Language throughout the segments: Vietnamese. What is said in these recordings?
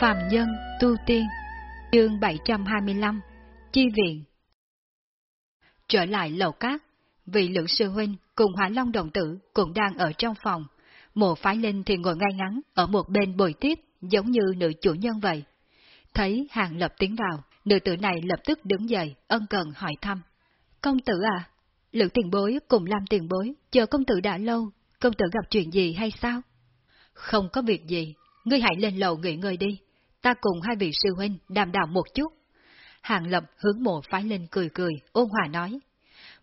Phàm Nhân Tu Tiên Chương 725 Chi Viện Trở lại lầu cát, vị lữ sư huynh cùng hỏa long đồng tử cũng đang ở trong phòng. Mộ phái linh thì ngồi ngay ngắn ở một bên bồi tiếp giống như nữ chủ nhân vậy. Thấy hàng lập tiến vào, nữ tử này lập tức đứng dậy, ân cần hỏi thăm. Công tử à, Lữ tiền bối cùng làm tiền bối, chờ công tử đã lâu, công tử gặp chuyện gì hay sao? Không có việc gì, ngươi hãy lên lầu nghỉ ngơi đi, ta cùng hai vị sư huynh đàm đạo một chút. Hàng Lập hướng mộ phái linh cười cười, ôn hòa nói.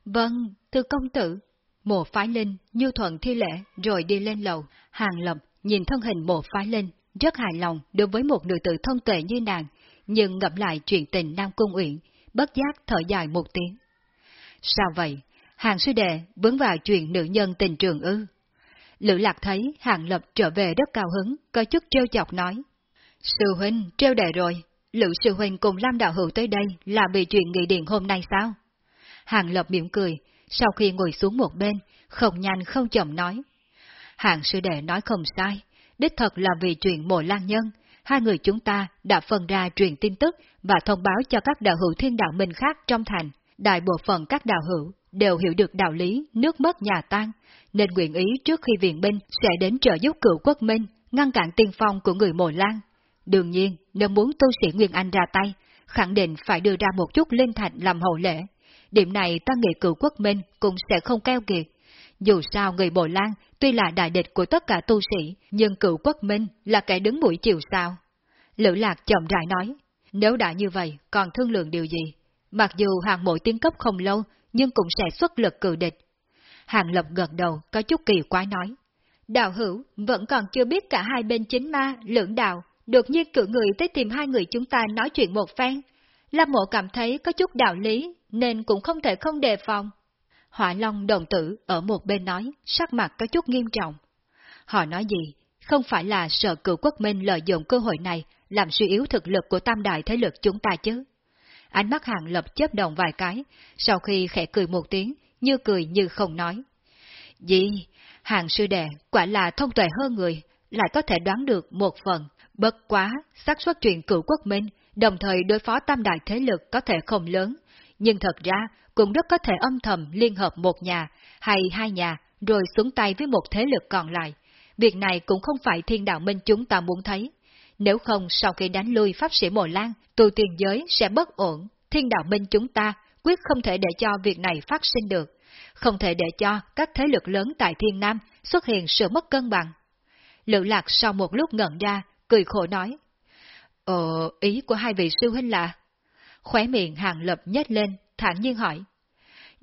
Vâng, thưa công tử. Mộ phái linh như thuận thi lễ rồi đi lên lầu. Hàng Lập nhìn thân hình mộ phái linh, rất hài lòng đối với một nữ tử thông tuệ như nàng, nhưng ngẫm lại chuyện tình Nam Cung Uyển, bất giác thở dài một tiếng. Sao vậy? Hàng sư đệ vướng vào chuyện nữ nhân tình trường ư? Lữ lạc thấy Hàng Lập trở về rất cao hứng, có chút trêu chọc nói. Sư huynh, treo đề rồi, Lữ sư huynh cùng Lam đạo hữu tới đây là vì chuyện nghị điện hôm nay sao? Hàng Lập mỉm cười, sau khi ngồi xuống một bên, không nhanh không chậm nói. Hàng sư đệ nói không sai, đích thật là vì chuyện mộ lan nhân, hai người chúng ta đã phân ra truyền tin tức và thông báo cho các đạo hữu thiên đạo minh khác trong thành. Đại bộ phận các đạo hữu đều hiểu được đạo lý nước mất nhà tan, nên nguyện ý trước khi viện binh sẽ đến trợ giúp cựu quốc minh, ngăn cản tiên phong của người mồ lan. Đương nhiên, nếu muốn tu sĩ Nguyên Anh ra tay, khẳng định phải đưa ra một chút linh thạch làm hậu lễ. Điểm này ta nghĩ cựu quốc minh cũng sẽ không keo kiệt. Dù sao người Bồ Lan tuy là đại địch của tất cả tu sĩ, nhưng cựu quốc minh là kẻ đứng mũi chiều sao. Lữ Lạc chậm rãi nói, nếu đã như vậy, còn thương lượng điều gì? Mặc dù hàng mỗi tiến cấp không lâu, nhưng cũng sẽ xuất lực cự địch. Hàng Lập gật đầu, có chút kỳ quái nói. Đạo hữu, vẫn còn chưa biết cả hai bên chính ma, lưỡng đạo, đột nhiên cử người tới tìm hai người chúng ta nói chuyện một phen. Lâm mộ cảm thấy có chút đạo lý, nên cũng không thể không đề phòng. Hỏa Long đồng tử ở một bên nói, sắc mặt có chút nghiêm trọng. Họ nói gì? Không phải là sợ cựu quốc minh lợi dụng cơ hội này làm suy yếu thực lực của tam đại thế lực chúng ta chứ? Ánh mắt hàng lập chớp đồng vài cái, sau khi khẽ cười một tiếng, như cười như không nói. Gì? Hàng sư đệ quả là thông tuệ hơn người, lại có thể đoán được một phần. Bất quá, xác suất chuyện cựu quốc minh, đồng thời đối phó tam đại thế lực có thể không lớn, nhưng thật ra cũng rất có thể âm thầm liên hợp một nhà hay hai nhà rồi xuống tay với một thế lực còn lại. Việc này cũng không phải thiên đạo minh chúng ta muốn thấy. Nếu không sau khi đánh lui pháp sĩ Mộ Lan, tu tiền giới sẽ bất ổn. Thiên đạo minh chúng ta quyết không thể để cho việc này phát sinh được. Không thể để cho các thế lực lớn tại thiên nam xuất hiện sự mất cân bằng. lữ lạc sau một lúc ngẩn ra, cười khổ nói. Ờ, ý của hai vị sư huynh là... Khóe miệng hàng lập nhếch lên, thản nhiên hỏi.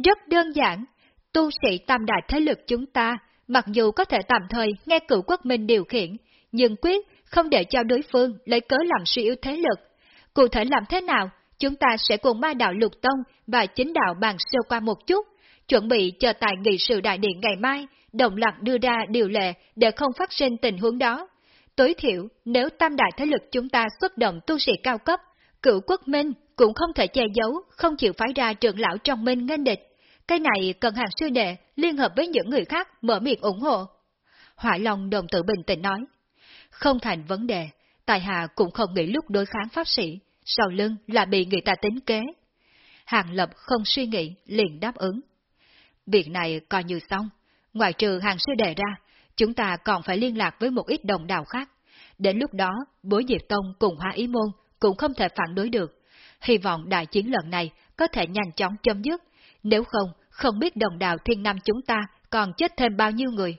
Rất đơn giản, tu sĩ tam đại thế lực chúng ta, mặc dù có thể tạm thời nghe cựu quốc minh điều khiển, nhưng quyết không để cho đối phương lấy cớ làm suy yếu thế lực. Cụ thể làm thế nào, chúng ta sẽ cùng ma đạo lục tông và chính đạo bàn sơ qua một chút, chuẩn bị chờ tại nghị sự đại điện ngày mai, đồng loạt đưa ra điều lệ để không phát sinh tình huống đó. Tối thiểu, nếu tam đại thế lực chúng ta xuất động tu sĩ cao cấp, cựu quốc minh cũng không thể che giấu, không chịu phái ra trưởng lão trong minh nghênh địch. Cái này cần hàng sư đệ liên hợp với những người khác mở miệng ủng hộ. Hỏa Long đồng tử bình tĩnh nói. Không thành vấn đề, Tài Hạ cũng không nghĩ lúc đối kháng pháp sĩ, sau lưng là bị người ta tính kế. Hàng Lập không suy nghĩ, liền đáp ứng. Việc này coi như xong, ngoại trừ hàng sư đệ ra, chúng ta còn phải liên lạc với một ít đồng đạo khác. Đến lúc đó, bối diệp tông cùng hoa ý môn cũng không thể phản đối được. Hy vọng đại chiến lần này có thể nhanh chóng chấm dứt, nếu không, không biết đồng đạo thiên nam chúng ta còn chết thêm bao nhiêu người.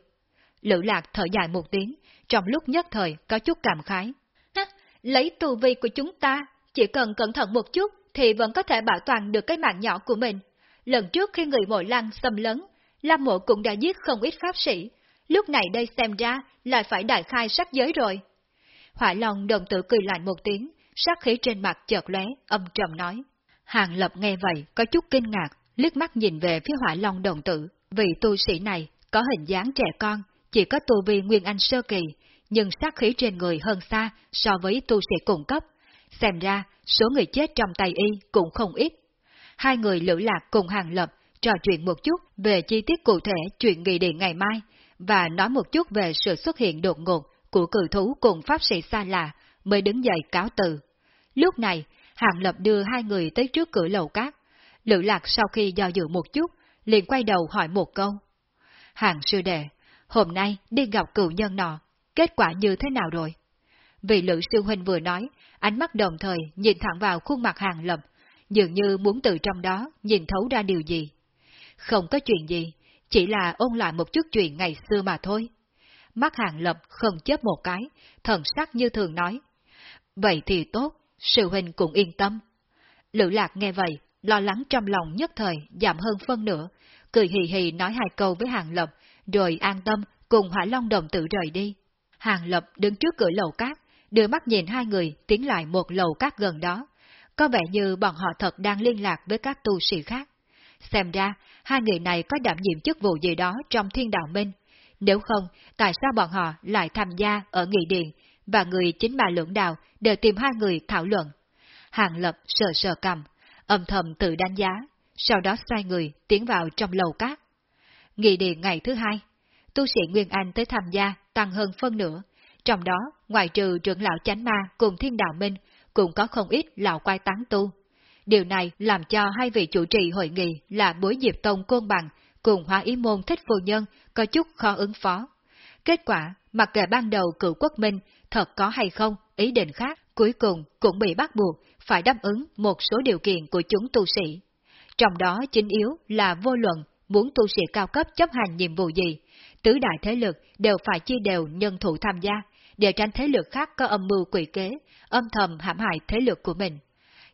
Lữ lạc thở dài một tiếng, trong lúc nhất thời có chút cảm khái. Ha, lấy tu vi của chúng ta, chỉ cần cẩn thận một chút thì vẫn có thể bảo toàn được cái mạng nhỏ của mình. Lần trước khi người mội lăng xâm lấn, Lam mộ cũng đã giết không ít pháp sĩ, lúc này đây xem ra lại phải đại khai sắc giới rồi. Hỏa Long đồng tử cười lạnh một tiếng, sát khí trên mặt chợt lóe, âm trầm nói. Hàng Lập nghe vậy, có chút kinh ngạc, liếc mắt nhìn về phía Hỏa Long đồng tử, vị tu sĩ này có hình dáng trẻ con, chỉ có tu vi Nguyên Anh sơ kỳ, nhưng sát khí trên người hơn xa so với tu sĩ cùng cấp. Xem ra, số người chết trong tay y cũng không ít. Hai người lữ lạc cùng Hàng Lập trò chuyện một chút về chi tiết cụ thể chuyện nghị điện ngày mai, và nói một chút về sự xuất hiện đột ngột của cử thú cùng pháp sĩ xa lạ, mới đứng dậy cáo từ. Lúc này, Hàng Lập đưa hai người tới trước cửa lầu cát. Lữ Lạc sau khi do dự một chút, liền quay đầu hỏi một câu. Hàng sư đệ, hôm nay đi gặp cựu nhân nọ, kết quả như thế nào rồi? Vị Lữ sư huynh vừa nói, ánh mắt đồng thời nhìn thẳng vào khuôn mặt Hàng Lập, dường như muốn từ trong đó nhìn thấu ra điều gì. Không có chuyện gì, chỉ là ôn lại một chút chuyện ngày xưa mà thôi. Mắt Hàng Lập không chớp một cái, thần sắc như thường nói. Vậy thì tốt, sư huynh cũng yên tâm. Lữ lạc nghe vậy, lo lắng trong lòng nhất thời giảm hơn phân nửa, cười hì hì nói hai câu với Hàng Lập, rồi an tâm cùng Hỏa Long đồng tự rời đi. Hàng Lập đứng trước cửa lầu cát, đưa mắt nhìn hai người tiến lại một lầu cát gần đó. Có vẻ như bọn họ thật đang liên lạc với các tu sĩ khác. Xem ra, hai người này có đảm nhiệm chức vụ gì đó trong thiên đạo minh. Nếu không, tại sao bọn họ lại tham gia ở nghị điện, và người chính bà lưỡng đạo đều tìm hai người thảo luận? Hàng Lập sờ sờ cầm, âm thầm tự đánh giá, sau đó xoay người tiến vào trong lầu cát. Nghị điện ngày thứ hai, tu sĩ Nguyên Anh tới tham gia tăng hơn phân nửa, trong đó ngoài trừ trưởng lão chánh ma cùng thiên đạo minh, cũng có không ít lão quay tán tu. Điều này làm cho hai vị chủ trì hội nghị là bối diệp tông côn bằng cùng hóa ý môn thích phu nhân có chút khó ứng phó. Kết quả, mặc kệ ban đầu cựu quốc minh thật có hay không ý định khác, cuối cùng cũng bị bắt buộc phải đáp ứng một số điều kiện của chúng tu sĩ. Trong đó chính yếu là vô luận muốn tu sĩ cao cấp chấp hành nhiệm vụ gì, tứ đại thế lực đều phải chia đều nhân thủ tham gia, để tránh thế lực khác có âm mưu quỷ kế, âm thầm hãm hại thế lực của mình.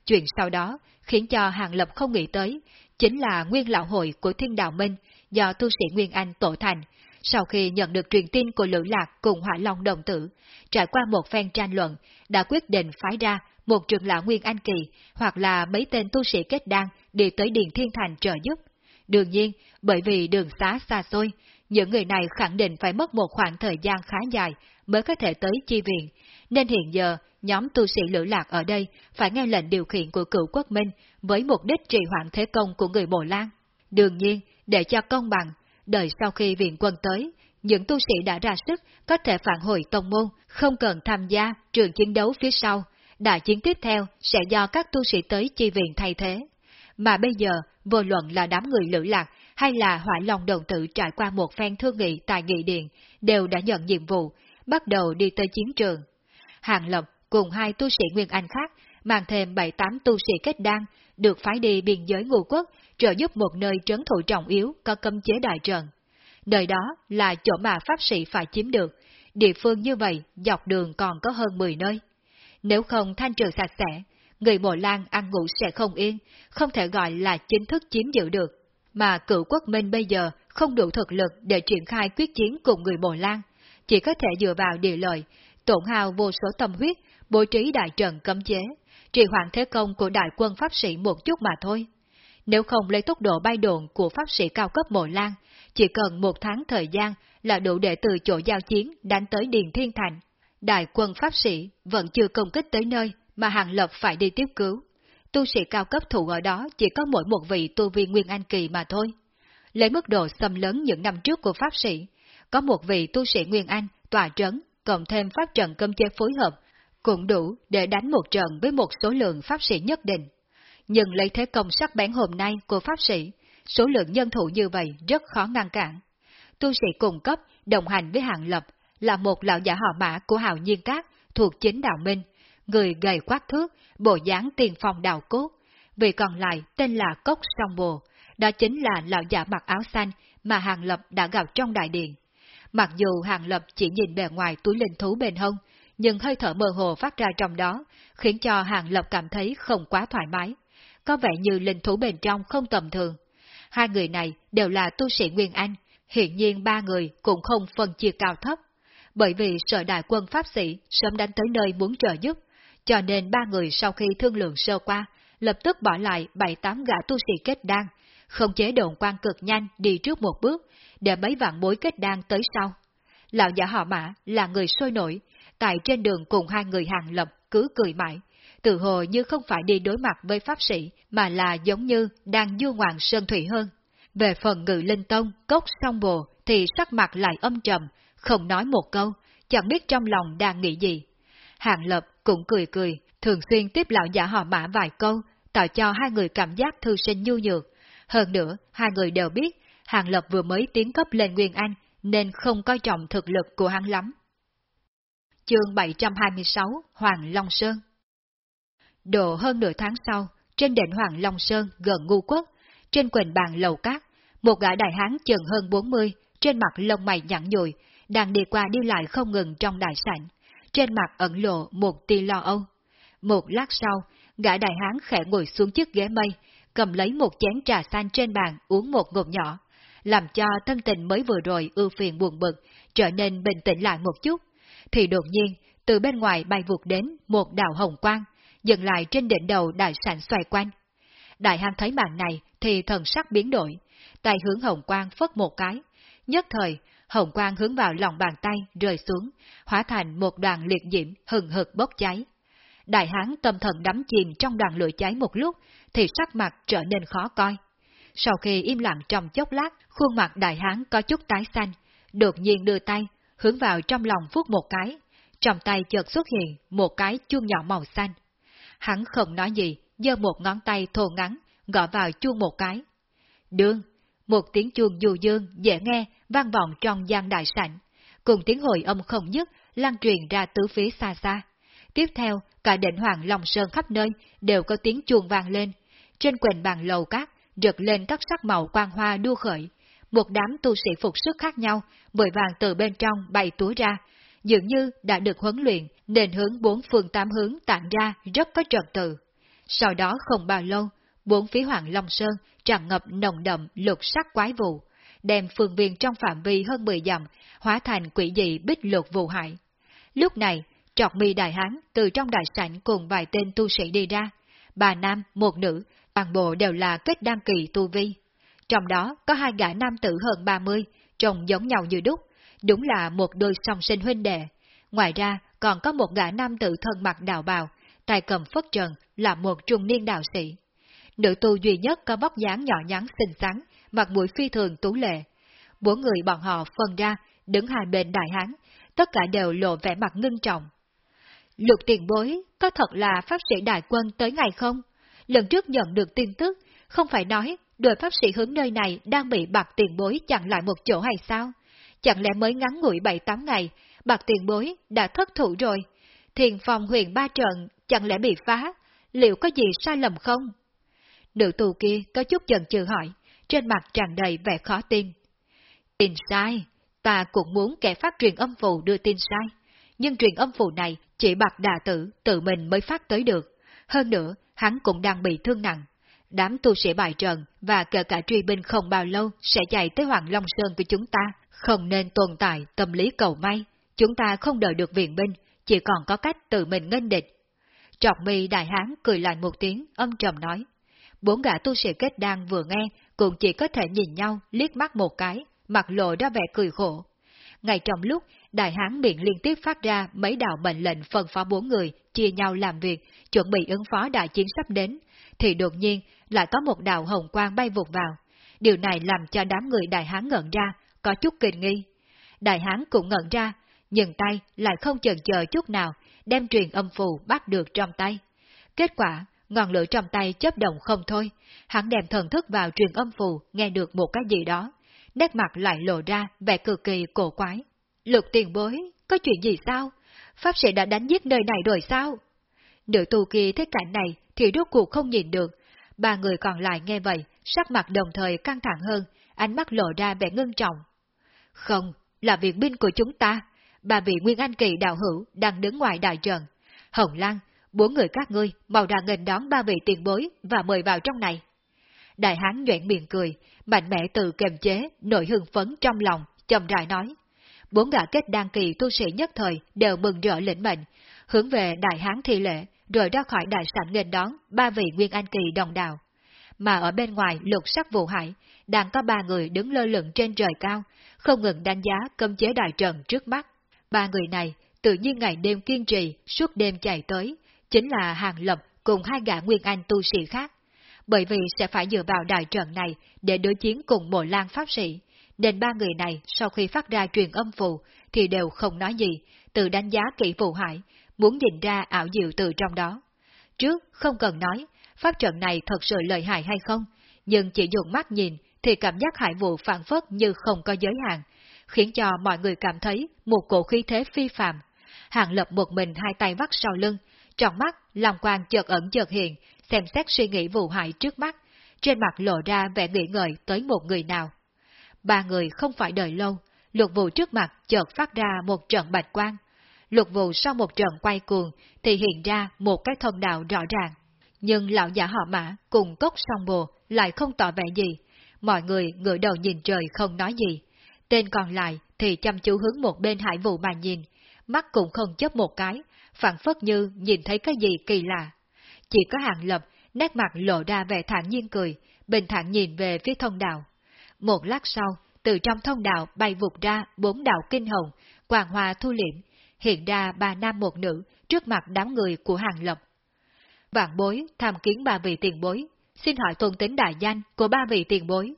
Chuyện sau đó khiến cho Hàng Lập không nghĩ tới, chính là nguyên lão hội của Thiên Đạo Minh do tu sĩ Nguyên Anh tổ thành, sau khi nhận được truyền tin của Lữ Lạc cùng Hỏa Long đồng tử, trải qua một phen tranh luận, đã quyết định phái ra một trường lão Nguyên Anh Kỳ hoặc là mấy tên tu sĩ kết đan đi tới Điện Thiên Thành trợ giúp. Đương nhiên, bởi vì đường xá xa xôi, những người này khẳng định phải mất một khoảng thời gian khá dài mới có thể tới chi viện, nên hiện giờ nhóm tu sĩ lữ lạc ở đây phải nghe lệnh điều khiển của cựu quốc minh với mục đích trì hoãn thế công của người Bồ Lan. Đương nhiên, để cho công bằng, đợi sau khi viện quân tới, những tu sĩ đã ra sức có thể phản hồi tông môn, không cần tham gia trường chiến đấu phía sau, đại chiến tiếp theo sẽ do các tu sĩ tới chi viện thay thế. Mà bây giờ, vô luận là đám người lữ lạc hay là hỏa lòng đồng tử trải qua một phen thương nghị tại nghị điện, đều đã nhận nhiệm vụ, bắt đầu đi tới chiến trường. Hàng Lập cùng hai tu sĩ Nguyên Anh khác, mang thêm bảy tám tu sĩ kết đan, được phái đi biên giới ngũ quốc, trợ giúp một nơi trấn thủ trọng yếu có cấm chế đại trận. Nơi đó là chỗ mà Pháp sĩ phải chiếm được, địa phương như vậy dọc đường còn có hơn 10 nơi. Nếu không thanh trừ sạch sẽ, người mộ lan ăn ngủ sẽ không yên, không thể gọi là chính thức chiếm giữ được. Mà cựu quốc minh bây giờ không đủ thực lực để triển khai quyết chiến cùng người mộ lan, chỉ có thể dựa vào địa lợi, tổn hào vô số tâm huyết, bố trí đại trận cấm chế, trì hoãn thế công của đại quân pháp sĩ một chút mà thôi. Nếu không lấy tốc độ bay đồn của pháp sĩ cao cấp mộ lan, chỉ cần một tháng thời gian là đủ để từ chỗ giao chiến đánh tới Điền Thiên Thành. Đại quân pháp sĩ vẫn chưa công kích tới nơi mà Hàng Lập phải đi tiếp cứu. Tu sĩ cao cấp thủ ở đó chỉ có mỗi một vị tu vi Nguyên Anh Kỳ mà thôi. Lấy mức độ xâm lớn những năm trước của pháp sĩ, có một vị tu sĩ Nguyên Anh tòa trấn, cộng thêm pháp trận cơm chế phối hợp, cũng đủ để đánh một trận với một số lượng pháp sĩ nhất định. Nhưng lấy thế công sắc bén hôm nay của pháp sĩ, số lượng nhân thủ như vậy rất khó ngăn cản. Tu sĩ cung cấp đồng hành với hạng lập là một lão giả họ mã của hào nhiên cát thuộc chính đạo minh, người gầy quát thước, bộ dáng tiền phong đào cốt. Vì còn lại tên là Cốc Song Bồ, đó chính là lão giả mặc áo xanh mà Hàng Lập đã gặp trong đại điện. Mặc dù Hàng Lập chỉ nhìn bề ngoài túi linh thú bên hông, nhưng hơi thở mơ hồ phát ra trong đó, khiến cho Hàng Lập cảm thấy không quá thoải mái. Có vẻ như linh thú bên trong không tầm thường. Hai người này đều là tu sĩ Nguyên Anh, hiện nhiên ba người cũng không phân chia cao thấp. Bởi vì sợ đại quân Pháp sĩ sớm đánh tới nơi muốn trợ giúp, cho nên ba người sau khi thương lượng sơ qua, lập tức bỏ lại bảy tám gã tu sĩ kết đan, không chế đồn quan cực nhanh đi trước một bước, để mấy vạn bối kết đan tới sau. Lão giả họ mã là người sôi nổi, tại trên đường cùng hai người hàng lập cứ cười mãi, tự hồ như không phải đi đối mặt với pháp sĩ, mà là giống như đang du ngoạn sơn thủy hơn. Về phần ngự linh tông, cốc song bồ, thì sắc mặt lại âm trầm, không nói một câu, chẳng biết trong lòng đang nghĩ gì. Hàng lập cũng cười cười, thường xuyên tiếp lão giả họ mã vài câu, tạo cho hai người cảm giác thư sinh nhu nhược. Hơn nữa, hai người đều biết, Hàng Lập vừa mới tiến cấp lên Nguyên Anh, nên không coi trọng thực lực của hắn lắm. Chương 726 Hoàng Long Sơn Độ hơn nửa tháng sau, trên đỉnh Hoàng Long Sơn gần ngu quốc, trên quỳnh bàn lầu cát, một gã đại hán chừng hơn 40, trên mặt lông mày nhẵn nhụi, đang đi qua đi lại không ngừng trong đại sảnh, trên mặt ẩn lộ một tia lo âu. Một lát sau, gã đại hán khẽ ngồi xuống chiếc ghế mây, cầm lấy một chén trà xanh trên bàn uống một ngụm nhỏ, làm cho thân tình mới vừa rồi ưu phiền buồn bực, trở nên bình tĩnh lại một chút. Thì đột nhiên, từ bên ngoài bay vụt đến một đạo hồng quang, dừng lại trên đỉnh đầu đại sảnh xoay quanh. Đại hán thấy màn này thì thần sắc biến đổi, tay hướng hồng quang phất một cái. Nhất thời, hồng quang hướng vào lòng bàn tay rơi xuống, hóa thành một đoàn liệt diễm hừng hực bốc cháy. Đại hán tâm thần đắm chìm trong đoàn lửa cháy một lúc, thì sắc mặt trở nên khó coi. Sau khi im lặng trong chốc lát, khuôn mặt đại hán có chút tái xanh, đột nhiên đưa tay, hướng vào trong lòng phút một cái. Trong tay chợt xuất hiện một cái chuông nhỏ màu xanh. Hắn không nói gì, giơ một ngón tay thô ngắn, gõ vào chuông một cái. Đương, một tiếng chuông du dương, dễ nghe, vang vọng trong gian đại sảnh, cùng tiếng hồi âm không nhất lan truyền ra tứ phía xa xa. Tiếp theo, cả đỉnh hoàng Long Sơn khắp nơi đều có tiếng chuông vang lên. Trên quần bàn lầu cát, rực lên các sắc màu quang hoa đua khởi. Một đám tu sĩ phục sức khác nhau, vội vàng từ bên trong bay túi ra, dường như đã được huấn luyện nên hướng bốn phương tám hướng tản ra rất có trật tự. Sau đó không bao lâu, bốn phía Hoàng Long Sơn tràn ngập nồng đậm lục sắc quái vụ, đem phương viên trong phạm vi hơn 10 dặm hóa thành quỷ dị bích lục vụ hại. Lúc này, trọc mi đại hán từ trong đại sảnh cùng vài tên tu sĩ đi ra, bà nam, một nữ, toàn bộ đều là kết đăng kỳ tu vi. Trong đó có hai gã nam tử hơn 30, trông giống nhau như đúc, đúng là một đôi song sinh huynh đệ. Ngoài ra, còn có một gã nam tử thân mặc đạo bào, tay cầm phất trần là một trung niên đạo sĩ. Nữ tu duy nhất có bóc dáng nhỏ nhắn xinh xắn, mặt mũi phi thường tú lệ. Bốn người bọn họ phân ra, đứng hai bên đại hán, tất cả đều lộ vẻ mặt ngưng trọng. Lục tiền bối, có thật là pháp sĩ đại quân tới ngày không? Lần trước nhận được tin tức, không phải nói đội pháp sĩ hướng nơi này đang bị bạc tiền bối chặn lại một chỗ hay sao? Chẳng lẽ mới ngắn ngủi 7-8 ngày, bạc tiền bối đã thất thủ rồi? Thiền phòng huyền ba trận chẳng lẽ bị phá? Liệu có gì sai lầm không? Nữ tù kia có chút chần chừ hỏi, trên mặt tràn đầy vẻ khó tin. Tin sai, ta cũng muốn kẻ phát truyền âm phù đưa tin sai, nhưng truyền âm phù này chỉ bạc đà tử tự mình mới phát tới được. Hơn nữa, hắn cũng đang bị thương nặng. Đám tu sĩ bài trận và kể cả truy binh không bao lâu sẽ chạy tới Hoàng Long Sơn của chúng ta, không nên tồn tại tâm lý cầu may. Chúng ta không đợi được viện binh, chỉ còn có cách tự mình nghênh địch. Trọc mi đại hán cười lại một tiếng, âm trầm nói. Bốn gã tu sĩ kết đan vừa nghe, cũng chỉ có thể nhìn nhau, liếc mắt một cái, mặt lộ ra vẻ cười khổ. Ngay trong lúc, đại hán miệng liên tiếp phát ra mấy đạo mệnh lệnh phân phó bốn người, chia nhau làm việc, chuẩn bị ứng phó đại chiến sắp đến, thì đột nhiên lại có một đạo hồng quang bay vụt vào. Điều này làm cho đám người đại hán ngẩn ra, có chút kinh nghi. Đại hán cũng ngẩn ra, nhưng tay lại không chần chờ chút nào, đem truyền âm phù bắt được trong tay. Kết quả, ngọn lửa trong tay chớp động không thôi, hắn đem thần thức vào truyền âm phù, nghe được một cái gì đó, nét mặt lại lộ ra vẻ cực kỳ cổ quái. Lục tiền bối, có chuyện gì sao? Pháp sĩ đã đánh giết nơi này rồi sao? Nữ tù kia thấy cảnh này thì rốt cuộc không nhìn được. Ba người còn lại nghe vậy, sắc mặt đồng thời căng thẳng hơn, ánh mắt lộ ra vẻ ngưng trọng. Không, là viện binh của chúng ta. Ba vị Nguyên Anh Kỳ đạo hữu đang đứng ngoài đại trận. Hồng Lan, bốn người các ngươi mau ra nghênh đón ba vị tiền bối và mời vào trong này. Đại hán nhuyễn miệng cười, mạnh mẽ tự kềm chế, nội hưng phấn trong lòng, chậm rãi nói. Bốn gã kết đăng kỳ tu sĩ nhất thời đều mừng rỡ lĩnh mệnh, hướng về đại hán thi lễ, rồi ra khỏi đại sảnh nghênh đón ba vị nguyên anh kỳ đồng đạo. Mà ở bên ngoài lục sắc vụ hải, đang có ba người đứng lơ lửng trên trời cao, không ngừng đánh giá cơm chế đại trận trước mắt. Ba người này tự nhiên ngày đêm kiên trì, suốt đêm chạy tới, chính là Hàng Lập cùng hai gã nguyên anh tu sĩ khác. Bởi vì sẽ phải dựa vào đại trận này để đối chiến cùng mộ lan pháp sĩ, nên ba người này sau khi phát ra truyền âm phù thì đều không nói gì, tự đánh giá kỹ vụ hải, muốn nhìn ra ảo diệu từ trong đó. Trước, không cần nói, pháp trận này thật sự lợi hại hay không, nhưng chỉ dùng mắt nhìn thì cảm giác hải vụ phản phất như không có giới hạn, khiến cho mọi người cảm thấy một cổ khí thế phi phạm. Hàng lập một mình hai tay vắt sau lưng, trong mắt, lòng quang chợt ẩn chợt hiện, xem xét suy nghĩ vụ hại trước mắt, trên mặt lộ ra vẻ nghĩ ngợi tới một người nào. Ba người không phải đợi lâu, luật vụ trước mặt chợt phát ra một trận bạch quang lục vụ sau một trận quay cuồng thì hiện ra một cái thông đạo rõ ràng. Nhưng lão giả họ mã cùng cốc song bồ lại không tỏ vẻ gì. Mọi người ngửa đầu nhìn trời không nói gì. Tên còn lại thì chăm chú hướng một bên hải vụ mà nhìn, mắt cũng không chấp một cái, phản phất như nhìn thấy cái gì kỳ lạ. Chỉ có hàng lập, nét mặt lộ ra vẻ thản nhiên cười, bình thản nhìn về phía thông đạo. Một lát sau, từ trong thông đạo bay vụt ra bốn đạo kinh hồng, quàng hoa thu liễm, hiện ra ba nam một nữ trước mặt đám người của hàng lập. Vạn bối tham kiến ba vị tiền bối, xin hỏi tôn tính đại danh của ba vị tiền bối.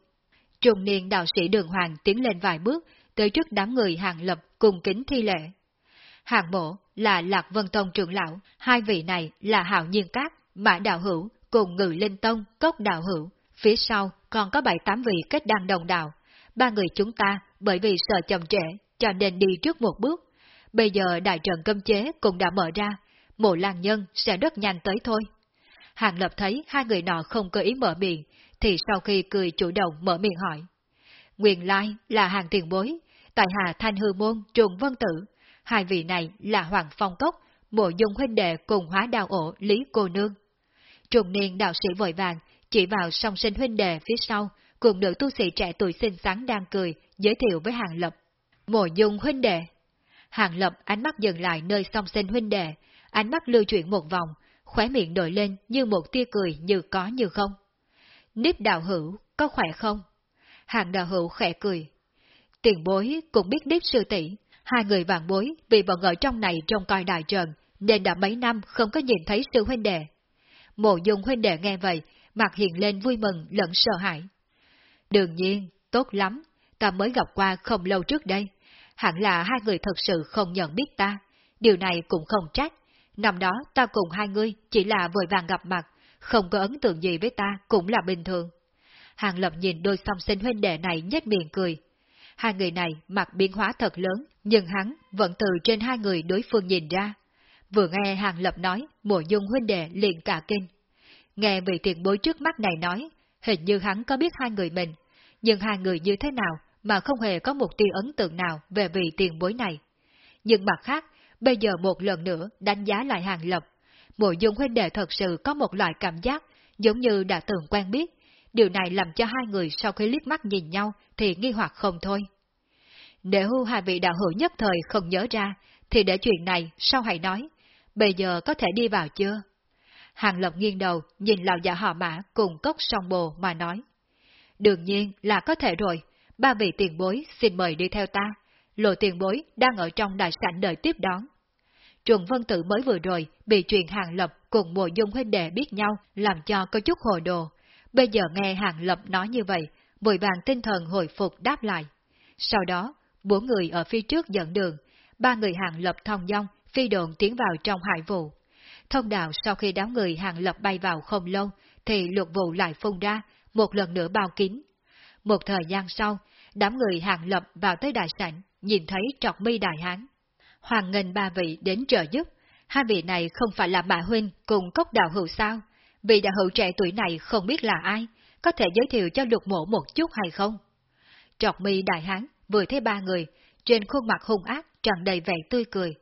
Trung niên đạo sĩ đường hoàng tiến lên vài bước, tới trước đám người hàng lập cùng kính thi lễ. Hàng mộ là Lạc Vân Tông trưởng lão, hai vị này là Hạo Nhiên Cát, Mã Đạo Hữu cùng Ngự Linh Tông, Cốc Đạo Hữu. Phía sau còn có bảy tám vị kết đăng đồng đạo. Ba người chúng ta bởi vì sợ chậm trễ cho nên đi trước một bước. Bây giờ đại trận cấm chế cũng đã mở ra, mộ lang nhân sẽ rất nhanh tới thôi. Hàng Lập thấy hai người nọ không có ý mở miệng, thì sau khi cười chủ động mở miệng hỏi. Nguyên lai là hàng tiền bối, tại hạ thanh hư môn trùng vân tử, hai vị này là Hoàng Phong Cốc, mộ dung huynh đệ cùng hóa đào ổ Lý Cô Nương. Trùng niên đạo sĩ vội vàng, chỉ vào song sinh huynh đệ phía sau, cùng nữ tu sĩ trẻ tuổi xinh xắn đang cười, giới thiệu với Hàng Lập. Mộ dung huynh đệ. Hàng Lập ánh mắt dừng lại nơi song sinh huynh đệ, ánh mắt lưu chuyển một vòng, khóe miệng đổi lên như một tia cười như có như không. Nếp đạo hữu, có khỏe không? Hàng đạo hữu khẽ cười. Tiền bối cũng biết Nếp sư tỷ hai người vàng bối vì vẫn ở trong này trong coi đại trần nên đã mấy năm không có nhìn thấy sư huynh đệ. Mộ dung huynh đệ nghe vậy, mặt hiện lên vui mừng lẫn sợ hãi. Đương nhiên, tốt lắm, ta mới gặp qua không lâu trước đây. Hẳn là hai người thật sự không nhận biết ta, điều này cũng không trách. Năm đó ta cùng hai người chỉ là vội vàng gặp mặt, không có ấn tượng gì với ta cũng là bình thường. Hàng Lập nhìn đôi song sinh huynh đệ này nhếch miệng cười. Hai người này mặc biến hóa thật lớn, nhưng hắn vẫn từ trên hai người đối phương nhìn ra. Vừa nghe Hàng Lập nói, mộ dung huynh đệ liền cả kinh. Nghe vị tiền bối trước mắt này nói, hình như hắn có biết hai người mình, nhưng hai người như thế nào mà không hề có một tia ấn tượng nào về vị tiền bối này. Nhưng mặt khác, bây giờ một lần nữa đánh giá lại Hàng Lập, mộ dung huynh đệ thật sự có một loại cảm giác giống như đã từng quen biết, điều này làm cho hai người sau khi liếc mắt nhìn nhau thì nghi hoặc không thôi. Nếu hai vị đạo hữu nhất thời không nhớ ra, thì để chuyện này sau hãy nói, bây giờ có thể đi vào chưa? Hàng Lập nghiêng đầu, nhìn lão giả họ mã cùng cốc song bồ mà nói. Đương nhiên là có thể rồi, ba vị tiền bối xin mời đi theo ta, lộ tiền bối đang ở trong đại sảnh đợi tiếp đón. Trùng Vân Tử mới vừa rồi bị truyền Hàng Lập cùng mùa dung huynh đệ biết nhau làm cho có chút hồ đồ. Bây giờ nghe Hàng Lập nói như vậy, vội vàng tinh thần hồi phục đáp lại. Sau đó, bốn người ở phía trước dẫn đường, ba người Hàng Lập thông dong phi độn tiến vào trong hải vụ. Thông đạo sau khi đám người Hàng Lập bay vào không lâu, thì luật vụ lại phun ra, một lần nữa bao kín. Một thời gian sau, đám người Hàng Lập vào tới đại sảnh, nhìn thấy trọc mi đại hán hoàng Ngân ba vị đến trợ giúp. Hai vị này không phải là Mã Huynh cùng cốc đạo hữu sao? Vị đạo hữu trẻ tuổi này không biết là ai, có thể giới thiệu cho lục mộ một chút hay không? Trọc mi đại hán vừa thấy ba người, trên khuôn mặt hung ác tràn đầy vẻ tươi cười.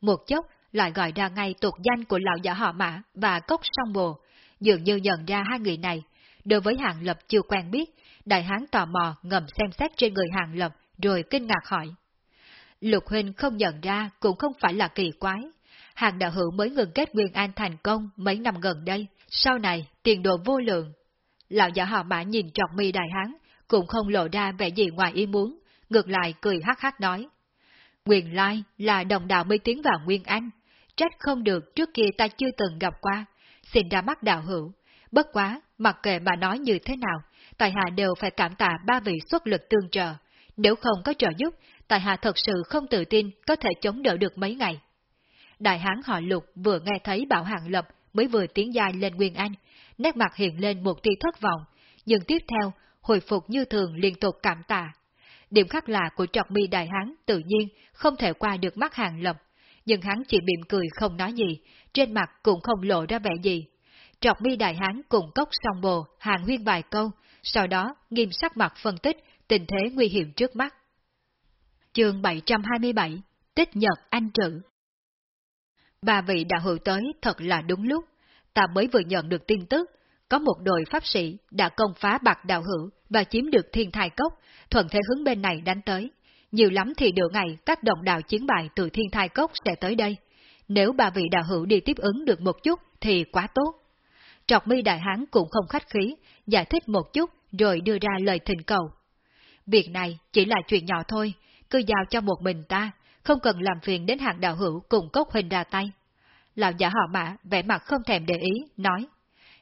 Một chốc lại gọi ra ngay tục danh của lão giả họ Mã và cốc song bồ, dường như nhận ra hai người này. Đối với Hàng Lập chưa quen biết, đại hán tò mò ngầm xem xét trên người Hàng Lập rồi kinh ngạc hỏi. Lục Huynh không nhận ra cũng không phải là kỳ quái. Hàng đạo hữu mới ngừng kết Nguyên An thành công mấy năm gần đây, sau này tiền đồ vô lượng. Lão giả họ mã nhìn trọc mi đại hán, cũng không lộ ra vẻ gì ngoài ý muốn, ngược lại cười hắc hắc nói. Nguyên lai là đồng đạo mới tiến vào Nguyên An, trách không được trước kia ta chưa từng gặp qua, xin ra mắt đạo hữu. Bất quá, mặc kệ mà nói như thế nào, tài hạ đều phải cảm tạ ba vị xuất lực tương trợ. Nếu không có trợ giúp, tại hạ thật sự không tự tin có thể chống đỡ được mấy ngày. đại hán họ lục vừa nghe thấy bảo hạng lập mới vừa tiến dài lên Nguyên Anh, nét mặt hiện lên một tia thất vọng, nhưng tiếp theo, hồi phục như thường liên tục cảm tạ. Điểm khác lạ của trọc mi đại hán tự nhiên không thể qua được mắt hàng lập, nhưng hắn chỉ mỉm cười không nói gì, trên mặt cũng không lộ ra vẻ gì. Trọc mi đại hán cùng cốc song bồ, hàng huyên vài câu, sau đó nghiêm sắc mặt phân tích tình thế nguy hiểm trước mắt. Chương 727 Tích Nhật Anh Trữ Ba vị đạo hữu tới thật là đúng lúc, ta mới vừa nhận được tin tức, có một đội pháp sĩ đã công phá bạc đạo hữu và chiếm được thiên thai cốc, thuận thế hướng bên này đánh tới. Nhiều lắm thì nửa ngày các đồng đạo chiến bại từ thiên thai cốc sẽ tới đây. Nếu ba vị đạo hữu đi tiếp ứng được một chút thì quá tốt. Trọc mi đại hán cũng không khách khí, giải thích một chút rồi đưa ra lời thỉnh cầu. Việc này chỉ là chuyện nhỏ thôi, cứ giao cho một mình ta, không cần làm phiền đến hàng đạo hữu cùng cốc huynh ra tay. Lão giả họ mã vẻ mặt không thèm để ý, nói.